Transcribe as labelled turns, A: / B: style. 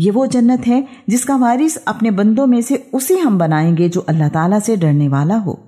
A: ये वो जन्नत है जिसका वारिस अपने बंदों में से उसे हम बनाएँगे जो अल्लाह ताला से डरने वाला हो।